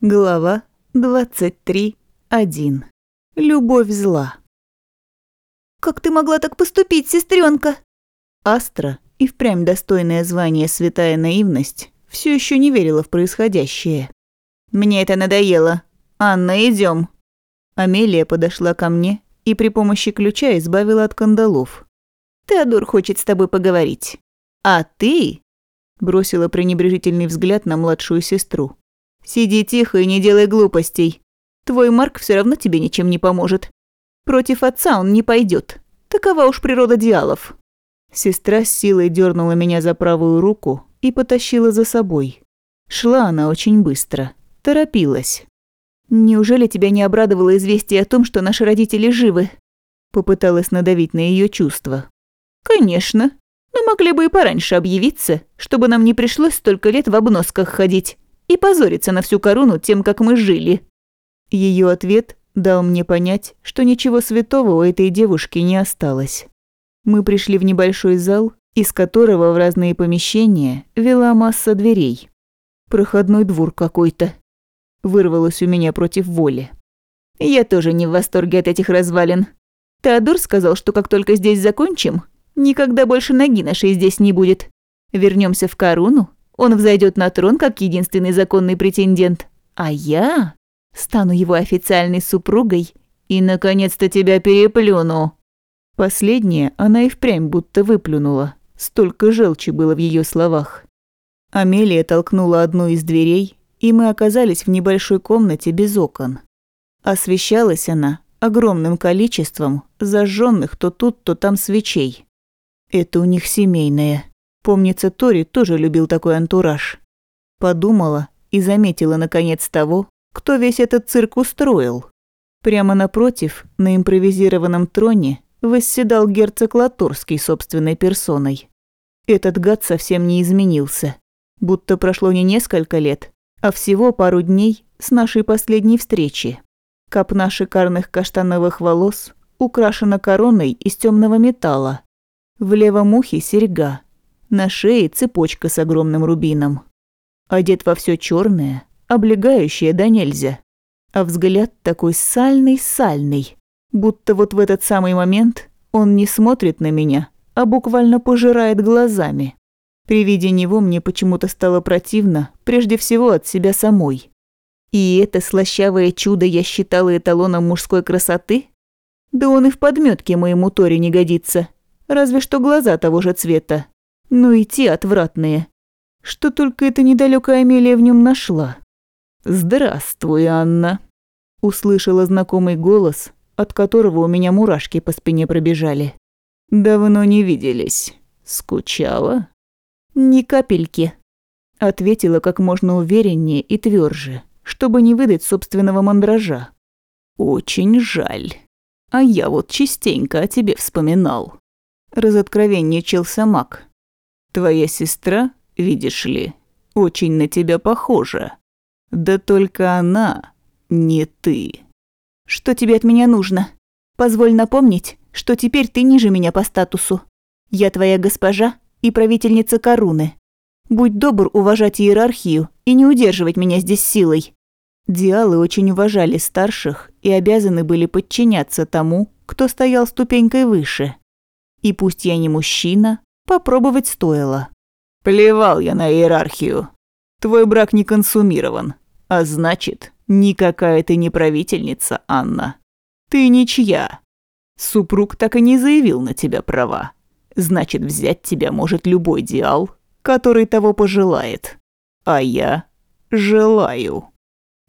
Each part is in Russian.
Глава 23.1. Любовь зла. «Как ты могла так поступить, сестренка? Астра, и впрямь достойное звание «Святая наивность», все еще не верила в происходящее. «Мне это надоело. Анна, идем. Амелия подошла ко мне и при помощи ключа избавила от кандалов. «Теодор хочет с тобой поговорить. А ты...» Бросила пренебрежительный взгляд на младшую сестру. Сиди тихо и не делай глупостей. Твой Марк все равно тебе ничем не поможет. Против отца он не пойдет. Такова уж природа диалов. Сестра с силой дернула меня за правую руку и потащила за собой. Шла она очень быстро, торопилась. «Неужели тебя не обрадовало известие о том, что наши родители живы?» Попыталась надавить на ее чувства. «Конечно. Но могли бы и пораньше объявиться, чтобы нам не пришлось столько лет в обносках ходить и позориться на всю корону тем, как мы жили». Ее ответ дал мне понять, что ничего святого у этой девушки не осталось. Мы пришли в небольшой зал, из которого в разные помещения вела масса дверей. Проходной двор какой-то. Вырвалось у меня против воли. Я тоже не в восторге от этих развалин. Теодор сказал, что как только здесь закончим, никогда больше ноги нашей здесь не будет. Вернемся в корону он взойдет на трон как единственный законный претендент, а я стану его официальной супругой и, наконец-то, тебя переплюну». Последнее она и впрямь будто выплюнула. Столько желчи было в ее словах. Амелия толкнула одну из дверей, и мы оказались в небольшой комнате без окон. Освещалась она огромным количеством зажженных то тут, то там свечей. Это у них семейное. Помнится, Тори тоже любил такой антураж. Подумала и заметила наконец того, кто весь этот цирк устроил. Прямо напротив, на импровизированном троне, восседал герцог Латурский собственной персоной. Этот гад совсем не изменился. Будто прошло не несколько лет, а всего пару дней с нашей последней встречи. Копна шикарных каштановых волос украшена короной из темного металла. В левом ухе серьга, на шее цепочка с огромным рубином. Одет во все черное, облегающее да нельзя. А взгляд такой сальный-сальный, будто вот в этот самый момент он не смотрит на меня, а буквально пожирает глазами. При виде него мне почему-то стало противно, прежде всего от себя самой. И это слащавое чудо я считала эталоном мужской красоты? Да он и в подметке моему Торе не годится, разве что глаза того же цвета. Ну и те отвратные. Что только эта недалекая Амелия в нем нашла. «Здравствуй, Анна», – услышала знакомый голос, от которого у меня мурашки по спине пробежали. «Давно не виделись. Скучала?» «Ни капельки», – ответила как можно увереннее и тверже, чтобы не выдать собственного мандража. «Очень жаль. А я вот частенько о тебе вспоминал». Разоткровенничался маг, Твоя сестра, видишь ли, очень на тебя похожа. Да только она не ты. Что тебе от меня нужно? Позволь напомнить, что теперь ты ниже меня по статусу. Я твоя госпожа и правительница Коруны. Будь добр уважать иерархию и не удерживать меня здесь силой. Диалы очень уважали старших и обязаны были подчиняться тому, кто стоял ступенькой выше. И пусть я не мужчина, Попробовать стоило. Плевал я на иерархию. Твой брак не консумирован. А значит, никакая ты не правительница, Анна. Ты ничья. Супруг так и не заявил на тебя права. Значит, взять тебя может любой диал, который того пожелает. А я желаю.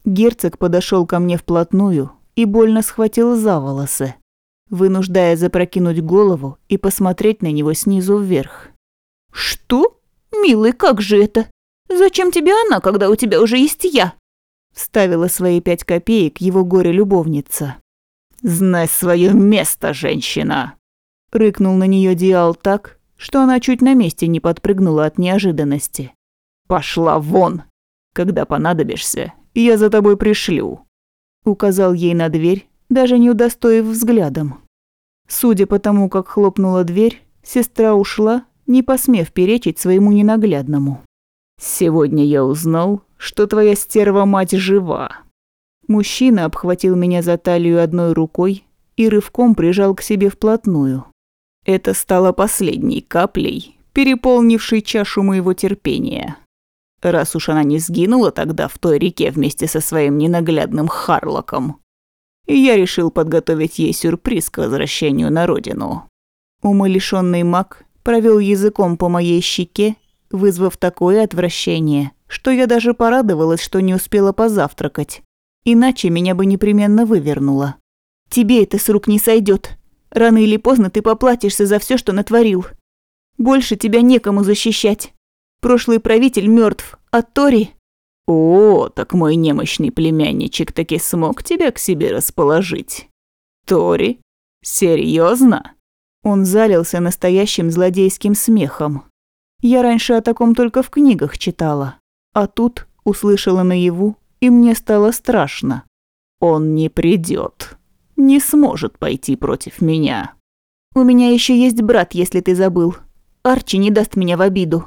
Герцог подошел ко мне вплотную и больно схватил за волосы вынуждая запрокинуть голову и посмотреть на него снизу вверх. «Что? Милый, как же это? Зачем тебе она, когда у тебя уже есть я?» Вставила свои пять копеек его горе-любовница. «Знай свое место, женщина!» Рыкнул на нее Диал так, что она чуть на месте не подпрыгнула от неожиданности. «Пошла вон! Когда понадобишься, я за тобой пришлю!» Указал ей на дверь, даже не удостоив взглядом. Судя по тому, как хлопнула дверь, сестра ушла, не посмев перечить своему ненаглядному. Сегодня я узнал, что твоя стерва-мать жива». Мужчина обхватил меня за талию одной рукой и рывком прижал к себе вплотную. Это стало последней каплей, переполнившей чашу моего терпения. Раз уж она не сгинула тогда в той реке вместе со своим ненаглядным Харлоком, я решил подготовить ей сюрприз к возвращению на родину. Умалишенный маг провел языком по моей щеке, вызвав такое отвращение, что я даже порадовалась, что не успела позавтракать. Иначе меня бы непременно вывернуло. Тебе это с рук не сойдет. Рано или поздно ты поплатишься за все, что натворил. Больше тебя некому защищать. Прошлый правитель мертв, а Тори... О, так мой немощный племянничек таки смог тебя к себе расположить. Тори? Серьезно? Он залился настоящим злодейским смехом. Я раньше о таком только в книгах читала, а тут услышала наяву, и мне стало страшно. Он не придет, не сможет пойти против меня. У меня еще есть брат, если ты забыл. Арчи не даст меня в обиду.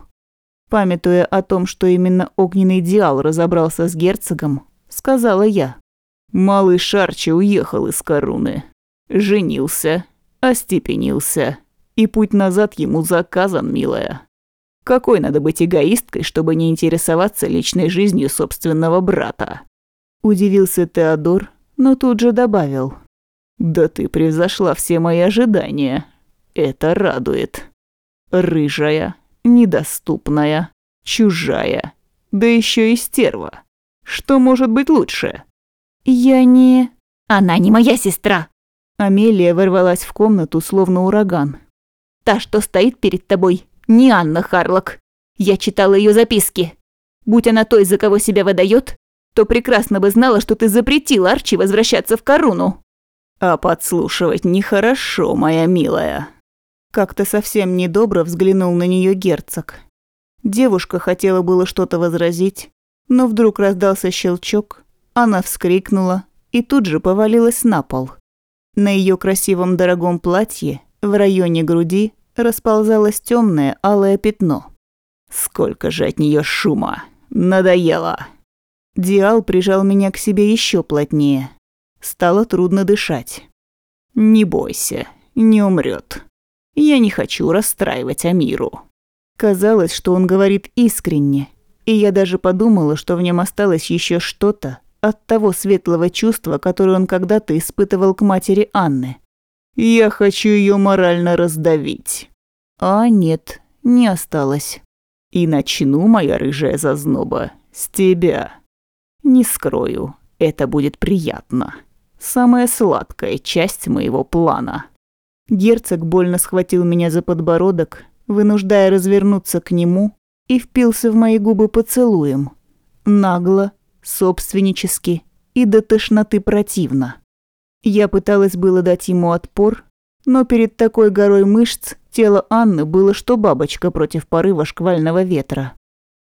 Памятуя о том, что именно огненный идеал разобрался с герцогом, сказала я. Малыш Арчи уехал из Коруны. Женился, остепенился. И путь назад ему заказан, милая. Какой надо быть эгоисткой, чтобы не интересоваться личной жизнью собственного брата? Удивился Теодор, но тут же добавил. Да ты превзошла все мои ожидания. Это радует. Рыжая, недоступная, чужая, да еще и стерва. Что может быть лучше? Я не... Она не моя сестра. Амелия ворвалась в комнату, словно ураган. Та, что стоит перед тобой, не Анна Харлок. Я читала ее записки. Будь она той, за кого себя выдает, то прекрасно бы знала, что ты запретил Арчи возвращаться в Коруну. А подслушивать нехорошо, моя милая. Как-то совсем недобро взглянул на нее герцог. Девушка хотела было что-то возразить, но вдруг раздался щелчок, она вскрикнула и тут же повалилась на пол. На ее красивом дорогом платье в районе груди расползалось темное алое пятно. Сколько же от нее шума! Надоело! Диал прижал меня к себе еще плотнее. Стало трудно дышать. «Не бойся, не умрет. Я не хочу расстраивать Амиру». Казалось, что он говорит искренне, и я даже подумала, что в нем осталось еще что-то от того светлого чувства, которое он когда-то испытывал к матери Анны. Я хочу ее морально раздавить. А нет, не осталось. И начну, моя рыжая зазноба, с тебя. Не скрою, это будет приятно. Самая сладкая часть моего плана. Герцог больно схватил меня за подбородок, вынуждая развернуться к нему, и впился в мои губы поцелуем. Нагло, собственнически и до тошноты противно. Я пыталась было дать ему отпор, но перед такой горой мышц тело Анны было что бабочка против порыва шквального ветра.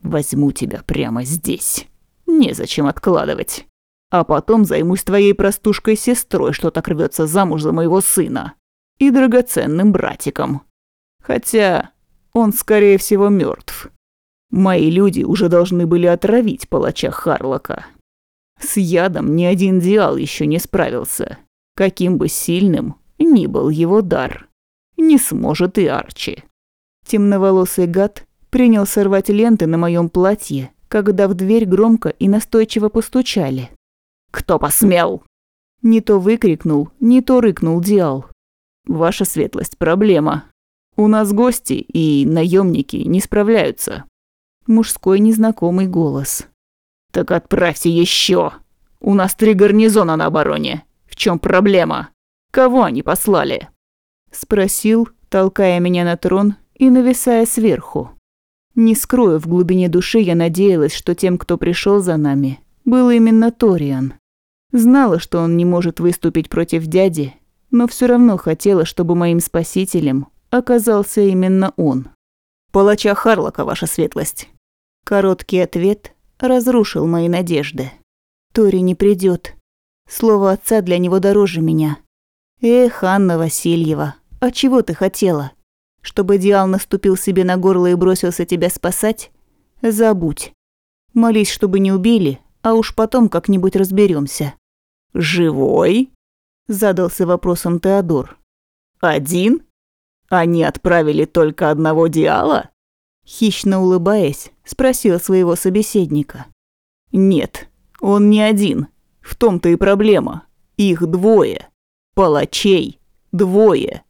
«Возьму тебя прямо здесь. Незачем откладывать. А потом займусь твоей простушкой-сестрой, что так рвется замуж за моего сына. И драгоценным братиком. Хотя он, скорее всего, мертв. Мои люди уже должны были отравить палача Харлока. С ядом ни один диал еще не справился каким бы сильным ни был его дар. Не сможет и Арчи. Темноволосый гад принял сорвать ленты на моем платье, когда в дверь громко и настойчиво постучали. «Кто посмел?» Не то выкрикнул, не то рыкнул Диал. «Ваша светлость, проблема. У нас гости, и наемники не справляются». Мужской незнакомый голос. «Так отправьте еще. У нас три гарнизона на обороне. В чем проблема? Кого они послали?» Спросил, толкая меня на трон и нависая сверху. Не скрою, в глубине души я надеялась, что тем, кто пришел за нами, был именно Ториан. Знала, что он не может выступить против дяди, но все равно хотела, чтобы моим спасителем оказался именно он. «Палача Харлока, ваша светлость». Короткий ответ разрушил мои надежды. Тори не придет. Слово отца для него дороже меня. Эх, Анна Васильева, а чего ты хотела? Чтобы Диал наступил себе на горло и бросился тебя спасать? Забудь. Молись, чтобы не убили, а уж потом как-нибудь разберемся. «Живой?» – задался вопросом Теодор. «Один? Они отправили только одного Диала?» Хищно улыбаясь, спросил своего собеседника. «Нет, он не один. В том-то и проблема. Их двое. Палачей. Двое.